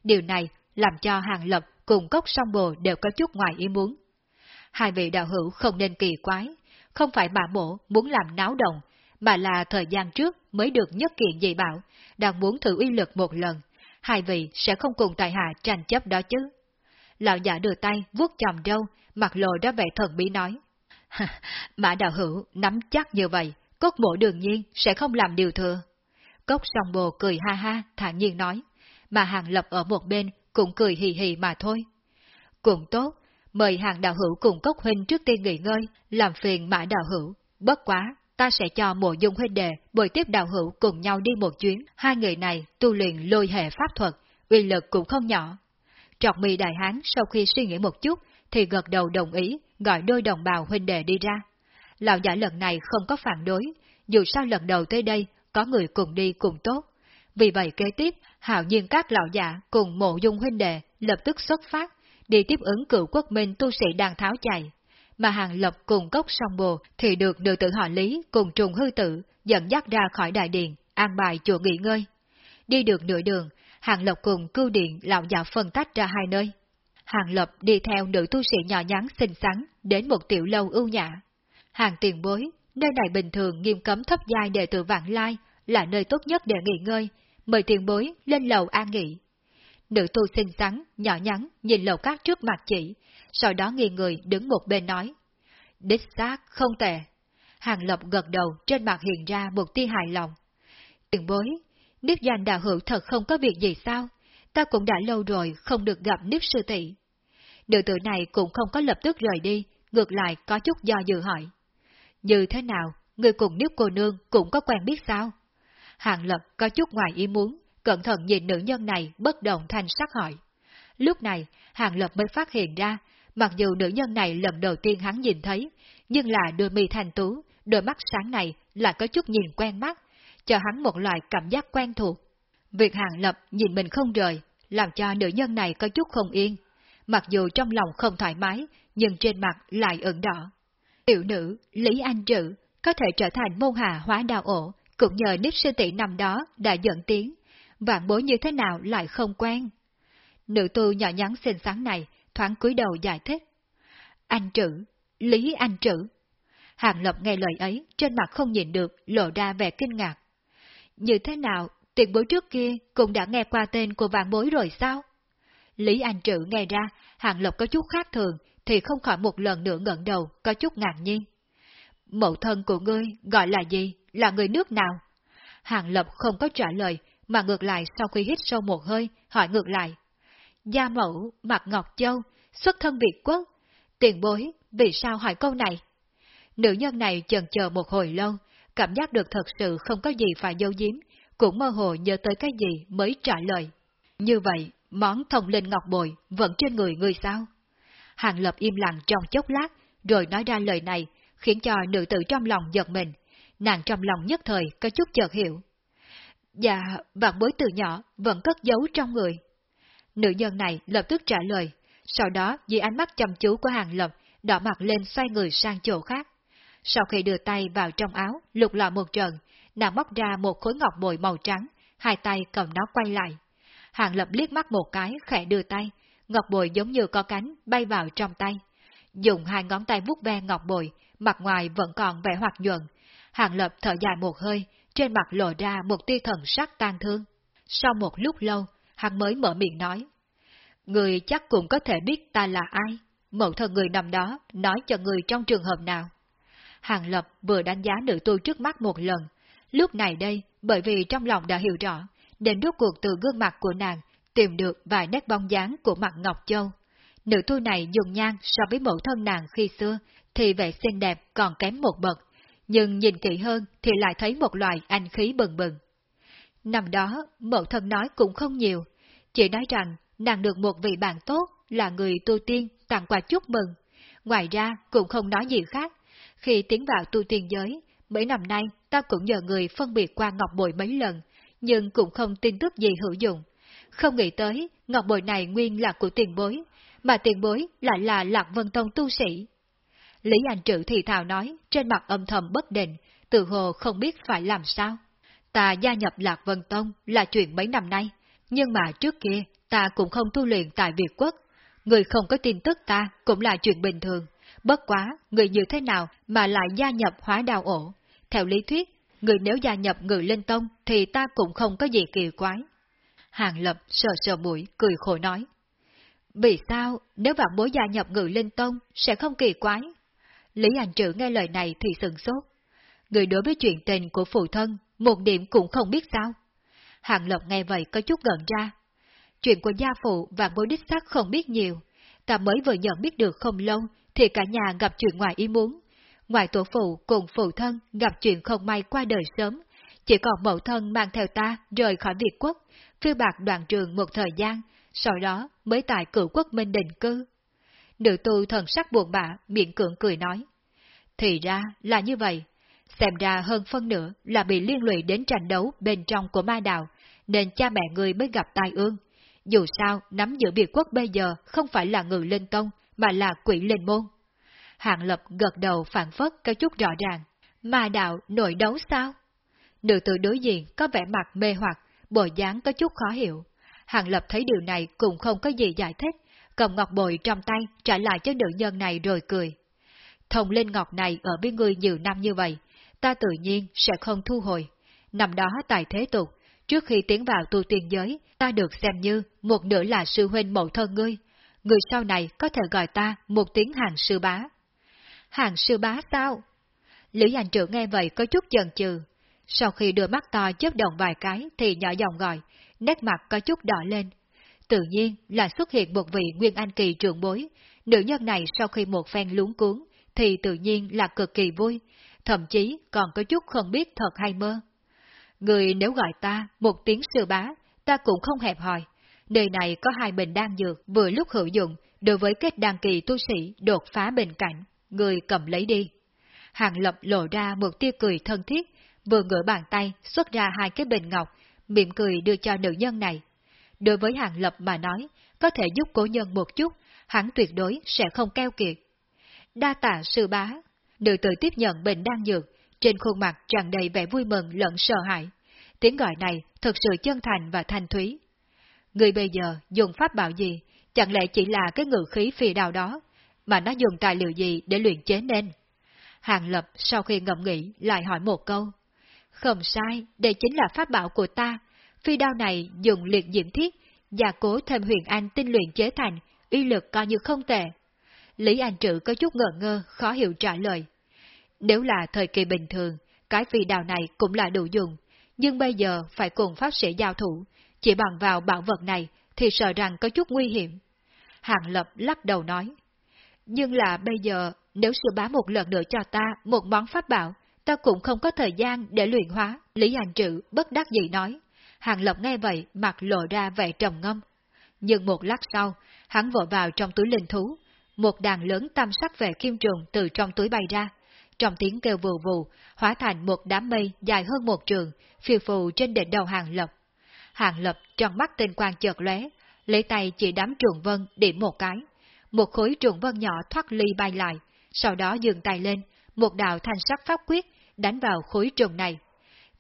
Điều này làm cho hàng lập cùng cốc song bồ đều có chút ngoài ý muốn. Hai vị đạo hữu không nên kỳ quái, không phải bà mộ muốn làm náo động, mà là thời gian trước mới được nhất kiện dị bảo, đang muốn thử uy lực một lần, hai vị sẽ không cùng tại hạ tranh chấp đó chứ. Lão giả đưa tay vuốt chòm râu, mặt lộ ra vẻ thần bí nói. Mã đạo hữu nắm chắc như vậy, cốt mộ đương nhiên sẽ không làm điều thừa. Cốc song bồ cười ha ha, thản nhiên nói, mà hàng lập ở một bên cũng cười hì hì mà thôi. Cũng tốt, mời hàng đạo hữu cùng cốc huynh trước tiên nghỉ ngơi, làm phiền mã đạo hữu. Bất quá, ta sẽ cho mộ dung huynh đệ bồi tiếp đạo hữu cùng nhau đi một chuyến. Hai người này tu luyện lôi hệ pháp thuật, uy lực cũng không nhỏ. Trọc mì đại hán sau khi suy nghĩ một chút, thì gật đầu đồng ý, gọi đôi đồng bào huynh đệ đi ra. Lão giả lần này không có phản đối, dù sao lần đầu tới đây, có người cùng đi cùng tốt. Vì vậy kế tiếp, hạo nhiên các lão giả cùng mộ dung huynh đệ lập tức xuất phát, đi tiếp ứng cựu quốc minh tu sĩ đang tháo chạy. Mà hàng lập cùng cốc song bồ thì được được tử họ lý cùng trùng hư tử dẫn dắt ra khỏi đại điện, an bài chùa nghỉ ngơi. Đi được nửa đường, hàng lập cùng cưu điện lão già phân tách ra hai nơi. Hàng Lập đi theo nữ tu sĩ nhỏ nhắn xinh xắn đến một tiểu lâu ưu nhã. Hàng tiền bối, nơi này bình thường nghiêm cấm thấp giai đệ tử vạn lai, là nơi tốt nhất để nghỉ ngơi, mời tiền bối lên lầu an nghỉ. Nữ tu xinh xắn, nhỏ nhắn, nhìn lầu các trước mặt chỉ, sau đó nghiêng người đứng một bên nói. Đích xác, không tệ. Hàng Lập gật đầu trên mặt hiện ra một tia hài lòng. Tiền bối, Niếp danh đạo hữu thật không có việc gì sao? Ta cũng đã lâu rồi không được gặp Niếp sư tỷ. Nữ tử này cũng không có lập tức rời đi, ngược lại có chút do dự hỏi. Như thế nào, người cùng Niếp cô nương cũng có quen biết sao? Hàng lập có chút ngoài ý muốn, cẩn thận nhìn nữ nhân này bất động thanh sắc hỏi. Lúc này, Hàng Lập mới phát hiện ra, mặc dù nữ nhân này lần đầu tiên hắn nhìn thấy, nhưng là đôi mi thanh tú, đôi mắt sáng này lại có chút nhìn quen mắt, cho hắn một loại cảm giác quen thuộc. Việc Hàng Lập nhìn mình không rời, làm cho nữ nhân này có chút không yên. Mặc dù trong lòng không thoải mái, nhưng trên mặt lại ửng đỏ. Tiểu nữ, Lý Anh Trữ, có thể trở thành môn hạ hóa đào ổ, cũng nhờ nếp sư tỷ năm đó đã dẫn tiếng. Vạn bối như thế nào lại không quen? Nữ tu nhỏ nhắn xinh xắn này, thoáng cúi đầu giải thích. Anh Trữ, Lý Anh Trữ. Hàng Lập nghe lời ấy, trên mặt không nhìn được, lộ ra vẻ kinh ngạc. Như thế nào, tiền bối trước kia cũng đã nghe qua tên của vạn bối rồi sao? Lý Anh Trữ nghe ra, Hàng Lập có chút khác thường, thì không khỏi một lần nữa ngẩng đầu, có chút ngạc nhiên. Mẫu thân của ngươi gọi là gì? Là người nước nào? Hàng Lập không có trả lời, mà ngược lại sau khi hít sâu một hơi, hỏi ngược lại. Gia mẫu, mặt Ngọc Châu, xuất thân Việt quốc. Tiền bối, vì sao hỏi câu này? Nữ nhân này chần chờ một hồi lâu, cảm giác được thật sự không có gì phải dâu giếm, cũng mơ hồ nhớ tới cái gì mới trả lời. Như vậy, món thông linh ngọc bồi vẫn trên người người sao? Hàng Lập im lặng trong chốc lát, rồi nói ra lời này, khiến cho nữ tử trong lòng giật mình. Nàng trong lòng nhất thời có chút chợt hiểu. Dạ, vạn bối từ nhỏ vẫn cất giấu trong người. Nữ nhân này lập tức trả lời, sau đó dưới ánh mắt chăm chú của Hàng Lập, đỏ mặt lên xoay người sang chỗ khác. Sau khi đưa tay vào trong áo, lục lọ một trận, nàng móc ra một khối ngọc bội màu trắng, hai tay cầm nó quay lại. Hàng lập liếc mắt một cái, khẽ đưa tay, ngọc bội giống như có cánh, bay vào trong tay. Dùng hai ngón tay vuốt ve ngọc bội, mặt ngoài vẫn còn vẻ hoạt nhuận. Hàng lập thở dài một hơi, trên mặt lộ ra một tia thần sắc tan thương. Sau một lúc lâu, hắn mới mở miệng nói. Người chắc cũng có thể biết ta là ai, mẫu thân người nằm đó nói cho người trong trường hợp nào. Hàng Lập vừa đánh giá nữ tu trước mắt một lần, lúc này đây, bởi vì trong lòng đã hiểu rõ, đến rốt cuộc từ gương mặt của nàng tìm được vài nét bóng dáng của mặt Ngọc Châu. Nữ tu này dùng nhan so với mẫu thân nàng khi xưa, thì vẻ xinh đẹp còn kém một bậc, nhưng nhìn kỹ hơn thì lại thấy một loại anh khí bừng bừng. Năm đó, mẫu thân nói cũng không nhiều, chỉ nói rằng nàng được một vị bạn tốt là người tu tiên tặng quà chúc mừng. Ngoài ra cũng không nói gì khác. Khi tiến vào tu tiên giới, mấy năm nay ta cũng nhờ người phân biệt qua ngọc bội mấy lần, nhưng cũng không tin tức gì hữu dụng. Không nghĩ tới, ngọc bội này nguyên là của tiền bối, mà tiền bối lại là Lạc Vân Tông tu sĩ. Lý Anh Trự thì thào nói, trên mặt âm thầm bất định, tự hồ không biết phải làm sao. Ta gia nhập Lạc Vân Tông là chuyện mấy năm nay, nhưng mà trước kia ta cũng không tu luyện tại Việt Quốc. Người không có tin tức ta cũng là chuyện bình thường. Bất quá, người như thế nào mà lại gia nhập hóa đào ổ? Theo lý thuyết, người nếu gia nhập người linh tông thì ta cũng không có gì kỳ quái. Hàng Lập sờ sờ mũi, cười khổ nói. Vì sao, nếu bạn bối gia nhập ngự linh tông, sẽ không kỳ quái? Lý Anh Trữ nghe lời này thì sừng sốt. Người đối với chuyện tình của phụ thân, một điểm cũng không biết sao. Hàng lộc nghe vậy có chút gần ra. Chuyện của gia phụ và bối đích xác không biết nhiều. Ta mới vừa nhận biết được không lâu, thì cả nhà gặp chuyện ngoài ý muốn. Ngoài tổ phụ cùng phụ thân gặp chuyện không may qua đời sớm, chỉ còn mẫu thân mang theo ta rời khỏi Việt quốc, phiêu bạc đoạn trường một thời gian, sau đó mới tại cửu quốc minh định cư. Nữ tu thần sắc buồn bã, miệng cưỡng cười nói. Thì ra là như vậy, xem ra hơn phân nửa là bị liên lụy đến tranh đấu bên trong của ma đạo, nên cha mẹ người mới gặp tai ương. Dù sao, nắm giữ biệt quốc bây giờ không phải là ngự linh tông, mà là quỷ linh môn. Hạng lập gật đầu phản phất có chút rõ ràng. Ma đạo nội đấu sao? Nữ tử đối diện có vẻ mặt mê hoặc, bộ dáng có chút khó hiểu. Hàng Lập thấy điều này cũng không có gì giải thích, cầm ngọc bội trong tay trả lại cho nữ nhân này rồi cười. Thông linh ngọc này ở bên người nhiều năm như vậy, ta tự nhiên sẽ không thu hồi. Năm đó tại thế tục, trước khi tiến vào tu tiên giới, ta được xem như một nửa là sư huynh mẫu thân ngươi. Người sau này có thể gọi ta một tiếng hàng sư bá. Hàng sư bá sao? Lữ hành Trưởng nghe vậy có chút chần chừ. Sau khi đưa mắt to chớp động vài cái thì nhỏ giọng gọi, nét mặt có chút đỏ lên. Tự nhiên là xuất hiện một vị Nguyên Anh Kỳ trưởng bối, nữ nhân này sau khi một phen lúng cuốn, thì tự nhiên là cực kỳ vui, thậm chí còn có chút không biết thật hay mơ. Người nếu gọi ta một tiếng sư bá, ta cũng không hẹp hòi. Nơi này có hai bình đan dược vừa lúc hữu dụng đối với kết đăng kỳ tu sĩ đột phá bên cạnh, người cầm lấy đi. Hàng lập lộ ra một tia cười thân thiết, vừa ngửa bàn tay xuất ra hai cái bình ngọc, mỉm cười đưa cho nữ nhân này. Đối với Hàng Lập mà nói, có thể giúp cố nhân một chút, hắn tuyệt đối sẽ không keo kiệt. Đa tạ sư bá, nữ tử tiếp nhận bình đang dược, trên khuôn mặt tràn đầy vẻ vui mừng lẫn sợ hãi. Tiếng gọi này thật sự chân thành và thanh thúy. Người bây giờ dùng pháp bảo gì, chẳng lẽ chỉ là cái ngự khí phi đào đó, mà nó dùng tài liệu gì để luyện chế nên? Hàng Lập sau khi ngẫm nghĩ lại hỏi một câu. Không sai, đây chính là pháp bảo của ta. Phi đao này dùng liệt diễm thiết, gia cố thêm huyền anh tinh luyện chế thành, uy lực coi như không tệ. Lý Anh Trự có chút ngờ ngơ, khó hiểu trả lời. Nếu là thời kỳ bình thường, cái phi đào này cũng là đủ dùng, nhưng bây giờ phải cùng pháp sĩ giao thủ, chỉ bằng vào bảo vật này thì sợ rằng có chút nguy hiểm. Hàng Lập lắc đầu nói. Nhưng là bây giờ, nếu sư bá một lần nữa cho ta một món pháp bảo, ta cũng không có thời gian để luyện hóa. Lý Hành Trự bất đắc dĩ nói. Hàng Lập nghe vậy, mặt lộ ra vẻ trầm ngâm. Nhưng một lát sau, hắn vội vào trong túi linh thú. Một đàn lớn tam sắc về kim trùng từ trong túi bay ra. Trong tiếng kêu vù vù, hóa thành một đám mây dài hơn một trường, phiêu phù trên đỉnh đầu Hàng Lập. Hàng Lập trong mắt tinh quang chợt lóe, lấy tay chỉ đám trùng vân điểm một cái. Một khối trùng vân nhỏ thoát ly bay lại, sau đó dừng tay lên, một đạo thanh sắc pháp quyết đánh vào khối trùng này.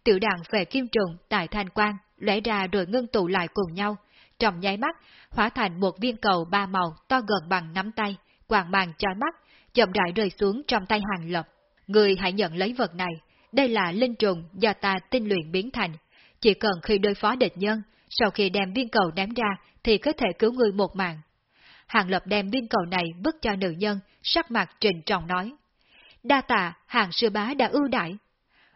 Tiểu đàn về kim trùng tại thanh quang lóe ra rồi ngưng tụ lại cùng nhau, trong nháy mắt hóa thành một viên cầu ba màu to gần bằng nắm tay, quàng màng chói mắt, chậm rãi rơi xuống trong tay hàng lập. Người hãy nhận lấy vật này, đây là linh trùng do ta tinh luyện biến thành. Chỉ cần khi đối phó địch nhân, sau khi đem viên cầu ném ra thì có thể cứu người một mạng. Hàng Lập đem viên cầu này vứt cho nữ nhân, sắc mặt trình trọng nói. Đa tạ, hàng sư bá đã ưu đại.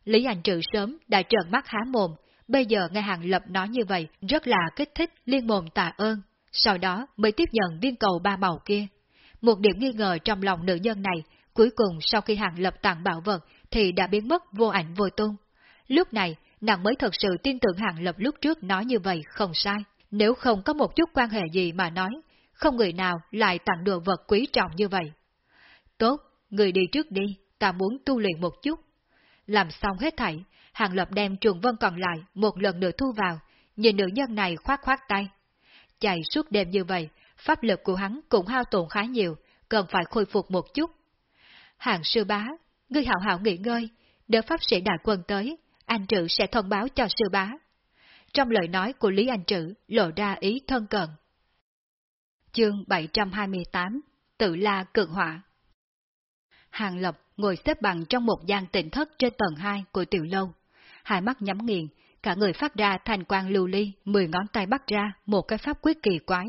Lý Anh Trự sớm đã trợn mắt há mồm, bây giờ nghe Hàng Lập nói như vậy rất là kích thích liên mồm tạ ơn, sau đó mới tiếp nhận viên cầu ba màu kia. Một điểm nghi ngờ trong lòng nữ nhân này, cuối cùng sau khi Hàng Lập tặng bảo vật thì đã biến mất vô ảnh vô tung. Lúc này, nàng mới thật sự tin tưởng Hàng Lập lúc trước nói như vậy không sai. Nếu không có một chút quan hệ gì mà nói, không người nào lại tặng đồ vật quý trọng như vậy. Tốt, người đi trước đi, ta muốn tu luyện một chút. Làm xong hết thảy, Hàng Lập đem trường vân còn lại một lần nữa thu vào, nhìn nữ nhân này khoát khoát tay. Chạy suốt đêm như vậy, pháp lực của hắn cũng hao tổn khá nhiều, cần phải khôi phục một chút. Hàng sư bá, ngươi hảo hảo nghỉ ngơi, đợi pháp sĩ đại quân tới, anh Trữ sẽ thông báo cho sư bá. Trong lời nói của Lý Anh Trữ lộ ra ý thân cận. Chương 728 Tự La Cực Họa Hàng Lập ngồi xếp bằng trong một gian tỉnh thất trên tầng 2 của tiểu lâu. Hai mắt nhắm nghiền, cả người phát ra thành quang lưu ly, mười ngón tay bắt ra một cái pháp quyết kỳ quái.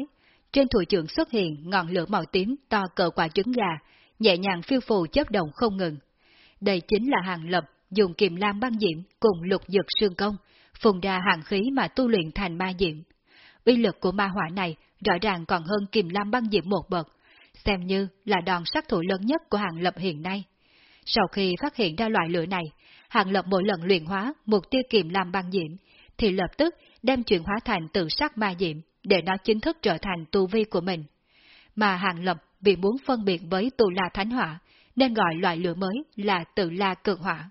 Trên thủ trưởng xuất hiện ngọn lửa màu tím to cỡ quả trứng gà, nhẹ nhàng phiêu phù chớp động không ngừng. Đây chính là hàng lập dùng kiềm lam băng diễm cùng lục dược sương công, phùng đa hàng khí mà tu luyện thành ma diễm. Uy lực của ma hỏa này rõ ràng còn hơn kiềm lam băng diễm một bậc, xem như là đòn sát thủ lớn nhất của hàng lập hiện nay. Sau khi phát hiện ra loại lửa này, hàng lập mỗi lần luyện hóa một tia kiềm lam băng diễm, thì lập tức đem chuyển hóa thành tự sát ma diễm, để nó chính thức trở thành tu vi của mình. Mà hàng lập vì muốn phân biệt với tù la thánh hỏa, nên gọi loại lửa mới là tự la cực hỏa.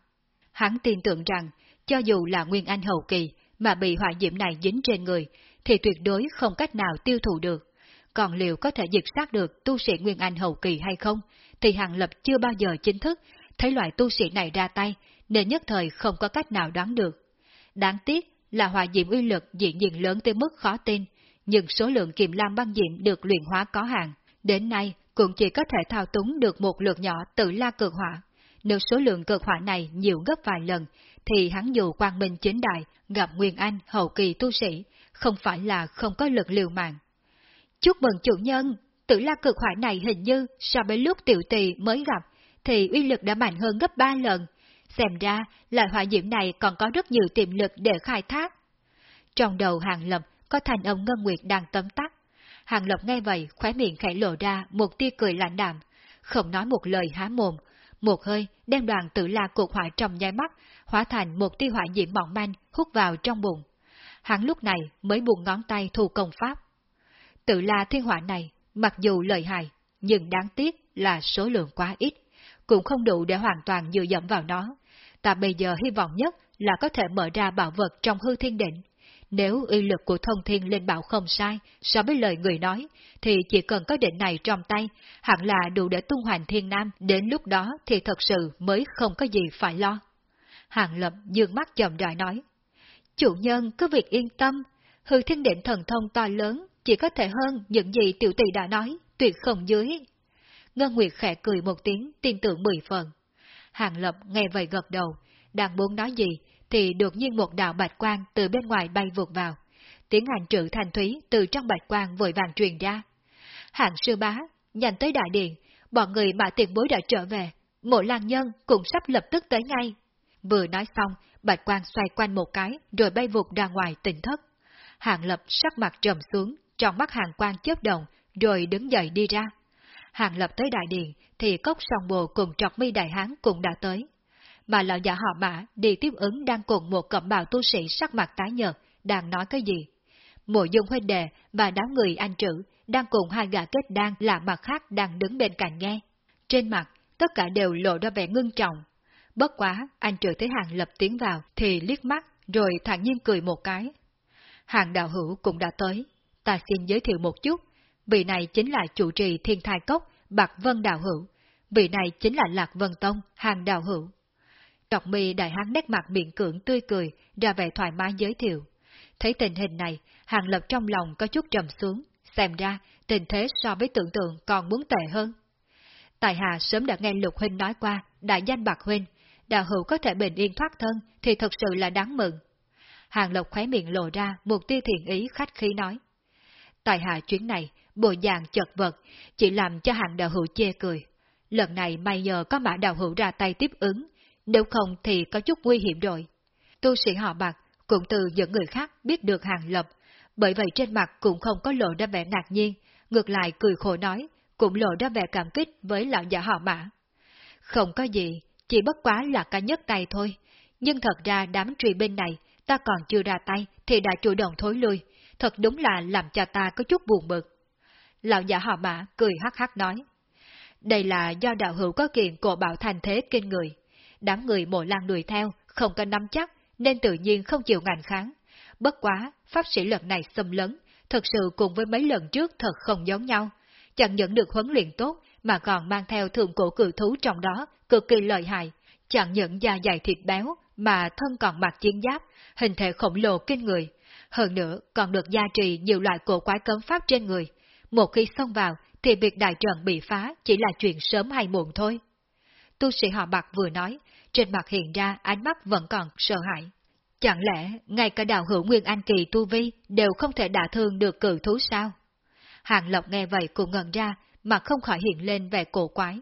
Hắn tin tưởng rằng, cho dù là Nguyên Anh hậu kỳ mà bị hỏa diễm này dính trên người, thì tuyệt đối không cách nào tiêu thụ được. Còn liệu có thể diệt sát được tu sĩ Nguyên Anh hậu kỳ hay không, thì Hàng Lập chưa bao giờ chính thức thấy loại tu sĩ này ra tay, nên nhất thời không có cách nào đoán được. Đáng tiếc là hỏa diễm uy lực diện diện lớn tới mức khó tin, nhưng số lượng kiềm lam băng diễm được luyện hóa có hạn, đến nay cũng chỉ có thể thao túng được một lượt nhỏ tự la cực hỏa. Nếu số lượng cực hỏa này nhiều gấp vài lần, thì hắn dù quang minh chính đại, gặp Nguyên Anh hậu kỳ tu sĩ, không phải là không có lực liều mạng. Chúc mừng chủ nhân, tự la cực hỏa này hình như so với lúc tiểu tỳ mới gặp, thì uy lực đã mạnh hơn gấp ba lần. Xem ra loại hỏa diễm này còn có rất nhiều tiềm lực để khai thác. Trong đầu hàng lập có thành ông Ngân Nguyệt đang tấm tắc. Hàng Lập nghe vậy, khóe miệng khẽ lộ ra một tia cười lạnh đạm, không nói một lời há mồm, một hơi đem đoàn tử la cuộc hỏa trong nháy mắt, hóa thành một tia hỏa diễm mỏng manh hút vào trong bụng. Hắn lúc này mới buông ngón tay thu công pháp. Tự la thiên hỏa này, mặc dù lợi hại, nhưng đáng tiếc là số lượng quá ít, cũng không đủ để hoàn toàn dựa dẫm vào nó. Ta bây giờ hy vọng nhất là có thể mở ra bảo vật trong hư thiên định, nếu uy lực của thông thiên linh bảo không sai so với lời người nói, thì chỉ cần có định này trong tay, hẳn là đủ để tung hoành thiên nam, đến lúc đó thì thật sự mới không có gì phải lo. Hàng lập dương mắt chậm rãi nói, Chủ nhân cứ việc yên tâm, hư thiên định thần thông to lớn, chỉ có thể hơn những gì tiểu tỷ đã nói, tuyệt không dưới. Ngân Nguyệt khẽ cười một tiếng, tin tưởng mười phần. Hàng lập nghe vậy gật đầu, đang muốn nói gì, thì đột nhiên một đạo bạch quang từ bên ngoài bay vụt vào. Tiếng hành trữ thành thúy từ trong bạch quang vội vàng truyền ra. Hạng sư bá, nhanh tới đại điện, bọn người mà tiền bối đã trở về, mộ lan nhân cũng sắp lập tức tới ngay. Vừa nói xong, bạch quang xoay quanh một cái rồi bay vụt ra ngoài tỉnh thất. Hạng lập sắc mặt trầm xuống, trong mắt hàng quang chớp động, rồi đứng dậy đi ra. Hàng lập tới đại điện, thì cốc song bồ cùng trọc mi đại hán cũng đã tới mà lão già họ mã đi tiếp ứng đang cùng một cẩm bào tu sĩ sắc mặt tái nhợt, đang nói cái gì. Mộ dung huynh đệ và đám người anh trữ đang cùng hai gã kết đan là mặt khác đang đứng bên cạnh nghe. Trên mặt, tất cả đều lộ ra vẻ ngưng trọng. Bất quá, anh trữ thấy hàng lập tiến vào thì liếc mắt rồi thản nhiên cười một cái. Hàng đạo hữu cũng đã tới. Ta xin giới thiệu một chút. Vị này chính là chủ trì thiên thai cốc Bạc Vân Đạo Hữu. Vị này chính là Lạc Vân Tông, hàng đạo hữu. Đọc mi đại hán nét mặt miệng cưỡng tươi cười, ra vẻ thoải mái giới thiệu. Thấy tình hình này, hàng lập trong lòng có chút trầm xuống, xem ra tình thế so với tưởng tượng còn muốn tệ hơn. Tài Hà sớm đã nghe Lục Huynh nói qua, đại danh Bạc Huynh, đạo hữu có thể bình yên thoát thân thì thật sự là đáng mừng. Hàng Lộc khóe miệng lộ ra một tia thiện ý khách khí nói. tài hạ chuyến này, bộ dạng chật vật, chỉ làm cho hàng đạo hữu chê cười. Lần này may nhờ có mã đạo hữu ra tay tiếp ứng, nếu không thì có chút nguy hiểm rồi. Tu sĩ họ bạc cũng từ những người khác biết được hàng lập, bởi vậy trên mặt cũng không có lộ ra vẻ ngạc nhiên, ngược lại cười khổ nói, cũng lộ ra vẻ cảm kích với lão giả họ mã. Không có gì, chỉ bất quá là ca nhất tay thôi, nhưng thật ra đám truy binh này, ta còn chưa ra tay thì đã chủ động thối lui, thật đúng là làm cho ta có chút buồn bực. Lão giả họ mã cười hắc hắc nói. Đây là do đạo hữu có kiện cổ bảo thành thế kinh người. Đám người mộ lan đuổi theo, không có nắm chắc, nên tự nhiên không chịu ngành kháng. Bất quá, pháp sĩ lần này xâm lấn, thật sự cùng với mấy lần trước thật không giống nhau. Chẳng những được huấn luyện tốt, mà còn mang theo thượng cổ cự thú trong đó, cực kỳ lợi hại. Chẳng những da dày thịt béo, mà thân còn mặc chiến giáp, hình thể khổng lồ kinh người. Hơn nữa, còn được gia trì nhiều loại cổ quái cấm pháp trên người. Một khi xông vào, thì việc đại trận bị phá chỉ là chuyện sớm hay muộn thôi. Tu sĩ họ bạc vừa nói, trên mặt hiện ra ánh mắt vẫn còn sợ hãi. Chẳng lẽ ngay cả đạo hữu Nguyên Anh Kỳ Tu Vi đều không thể đả thương được cử thú sao? Hàng Lộc nghe vậy cũng ngần ra, mà không khỏi hiện lên vẻ cổ quái.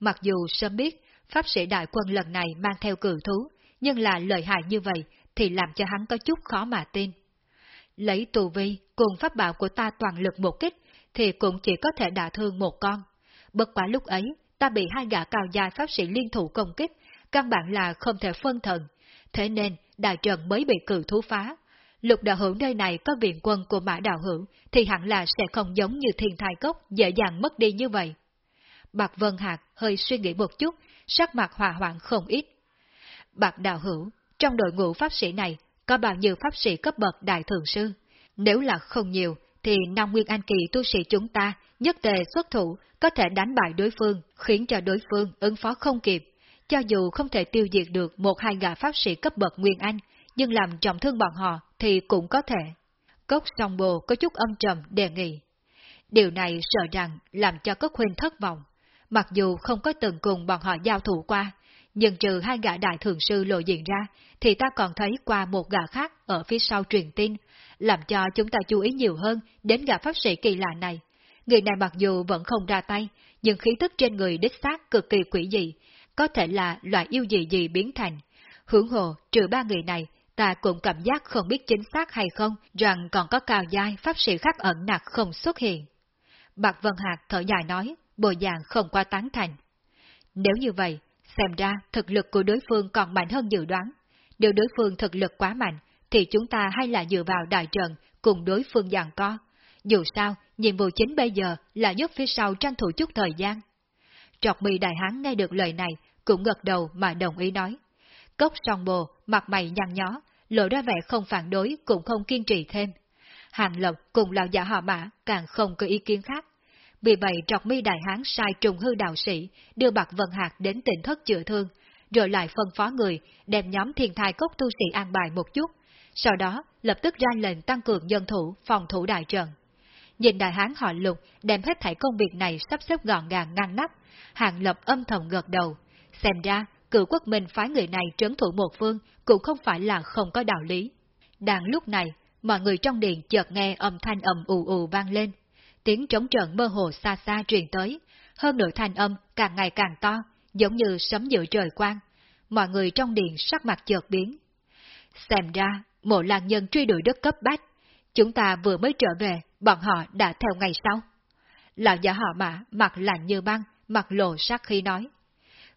Mặc dù sớm biết, Pháp sĩ đại quân lần này mang theo cử thú, nhưng là lợi hại như vậy thì làm cho hắn có chút khó mà tin. Lấy tù vi cùng pháp bảo của ta toàn lực một kích thì cũng chỉ có thể đả thương một con. Bất quá lúc ấy, ta bị hai gã cao dài pháp sĩ liên thủ công kích, căn bản là không thể phân thần. Thế nên, đại trận mới bị cử thú phá. Lục đạo hữu nơi này có viện quân của mã đạo hữu, thì hẳn là sẽ không giống như thiên thai cốc dễ dàng mất đi như vậy. Bạc Vân Hạc hơi suy nghĩ một chút, sắc mặt hòa hoạn không ít. Bạc đạo hữu, trong đội ngũ pháp sĩ này có bao nhiêu pháp sĩ cấp bậc đại thường sư? Nếu là không nhiều, thì năm nguyên anh kỳ tu sĩ chúng ta nhất tề xuất thủ có thể đánh bại đối phương, khiến cho đối phương ứng phó không kịp. Cho dù không thể tiêu diệt được một hai gã pháp sĩ cấp bậc nguyên anh, nhưng làm trọng thương bọn họ thì cũng có thể. Cốc song bồ có chút âm trầm đề nghị. Điều này sợ rằng làm cho Cốc Huynh thất vọng. Mặc dù không có từng cùng bọn họ giao thủ qua, nhưng trừ hai gã đại thường sư lộ diện ra, thì ta còn thấy qua một gã khác ở phía sau truyền tin, làm cho chúng ta chú ý nhiều hơn đến gã pháp sĩ kỳ lạ này. Người này mặc dù vẫn không ra tay, nhưng khí tức trên người đích xác cực kỳ quỷ dị, có thể là loại yêu gì gì biến thành. Hưởng hồ, trừ ba người này, ta cũng cảm giác không biết chính xác hay không rằng còn có cao giai pháp sĩ khác ẩn nặc không xuất hiện. Bạc Vân Hạc thở dài nói, bộ dạng không qua tán thành. Nếu như vậy, xem ra thực lực của đối phương còn mạnh hơn dự đoán. Nếu đối phương thực lực quá mạnh, thì chúng ta hay là dựa vào đại trận cùng đối phương giằng co. Dù sao, nhiệm vụ chính bây giờ là giúp phía sau tranh thủ chút thời gian. Trọc mì đại hán nghe được lời này, cũng gật đầu mà đồng ý nói. Cốc song bồ, mặt mày nhăn nhó, lộ ra vẻ không phản đối cũng không kiên trì thêm. Hàng Lộc cùng lão giả họ mã càng không có ý kiến khác. Vì vậy trọc mi đại hán sai trùng hư đạo sĩ đưa bạc Vân hạt đến tỉnh thất chữa thương, rồi lại phân phó người đem nhóm thiên thai cốc tu sĩ an bài một chút, sau đó lập tức ra lệnh tăng cường dân thủ phòng thủ đại trận. Nhìn đại hán họ lục đem hết thảy công việc này sắp xếp gọn gàng ngăn nắp, hàng lập âm thầm gật đầu. Xem ra, cựu quốc minh phái người này trấn thủ một phương cũng không phải là không có đạo lý. Đang lúc này, mọi người trong điện chợt nghe âm thanh ầm ù ù vang lên. Tiếng trống trận mơ hồ xa xa truyền tới, hơn nữa thanh âm càng ngày càng to, giống như sấm giữa trời quang. Mọi người trong điện sắc mặt chợt biến. Xem ra, mộ làng nhân truy đuổi đất cấp bách. Chúng ta vừa mới trở về, bọn họ đã theo ngày sau. Lão giả họ mã, mặt lạnh như băng, mặt lộ sát khi nói.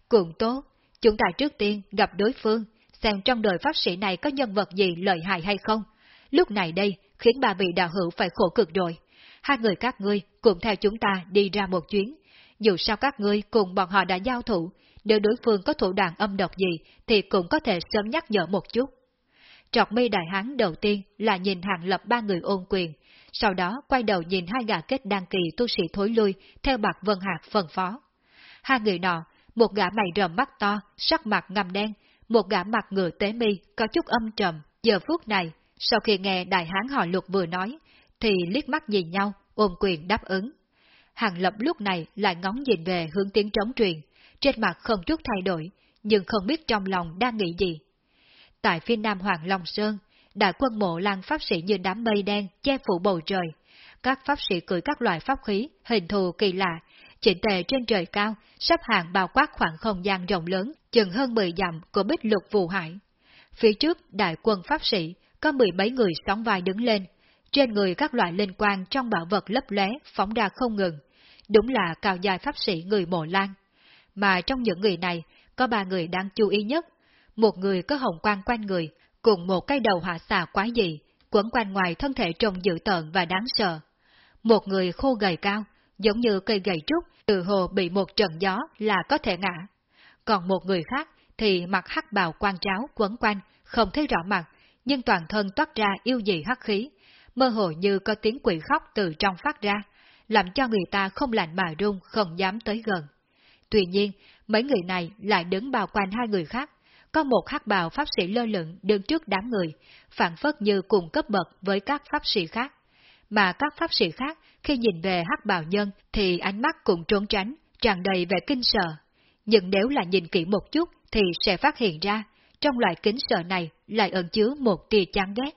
Cũng tốt, chúng ta trước tiên gặp đối phương, xem trong đời pháp sĩ này có nhân vật gì lợi hại hay không. Lúc này đây, khiến bà vị đạo hữu phải khổ cực rồi. Hai người các ngươi cùng theo chúng ta đi ra một chuyến. Dù sao các ngươi cùng bọn họ đã giao thủ, nếu đối phương có thủ đoạn âm độc gì thì cũng có thể sớm nhắc nhở một chút. Trọt mi đại hán đầu tiên là nhìn hàng lập ba người ôn quyền, sau đó quay đầu nhìn hai gã kết đăng kỳ tu sĩ thối lui theo bạc vân hạt phân phó. Hai người nọ, một gã mày rầm mắt to, sắc mặt ngầm đen, một gã mặt ngựa tế mi có chút âm trầm, giờ phút này, sau khi nghe đại hán họ luật vừa nói, thì liếc mắt nhìn nhau, ôm quyền đáp ứng. Hàng lập lúc này lại ngóng nhìn về hướng tiếng trống truyền, trên mặt không chút thay đổi, nhưng không biết trong lòng đang nghĩ gì. Tại phía nam Hoàng Long Sơn, đại quân mộ lan pháp sĩ như đám mây đen che phủ bầu trời. Các pháp sĩ cưỡi các loại pháp khí, hình thù kỳ lạ, chỉnh tề trên trời cao, sắp hàng bao quát khoảng không gian rộng lớn, chừng hơn 10 dặm của bích lục phù hải. Phía trước đại quân pháp sĩ, có mười mấy người sóng vai đứng lên, trên người các loại linh quan trong bảo vật lấp lóe phóng ra không ngừng. Đúng là cao dài pháp sĩ người mộ lan. Mà trong những người này, có ba người đáng chú ý nhất. Một người có hồng quang quanh người, cùng một cái đầu hỏa xà quái dị, quấn quanh ngoài thân thể trông dữ tợn và đáng sợ. Một người khô gầy cao, giống như cây gầy trúc, từ hồ bị một trận gió là có thể ngã. Còn một người khác thì mặc hắc bào quan tráo quấn quanh, không thấy rõ mặt, nhưng toàn thân toát ra yêu dị hắc khí, mơ hồ như có tiếng quỷ khóc từ trong phát ra, làm cho người ta không lạnh mà run, không dám tới gần. Tuy nhiên, mấy người này lại đứng bao quanh hai người khác, có một hắc bào pháp sĩ lơ lửng đứng trước đám người, phản phất như cùng cấp bậc với các pháp sĩ khác. Mà các pháp sĩ khác khi nhìn về hắc bào nhân thì ánh mắt cũng trốn tránh, tràn đầy vẻ kinh sợ. Nhưng nếu là nhìn kỹ một chút thì sẽ phát hiện ra, trong loại kính sợ này lại ẩn chứa một tia chán ghét.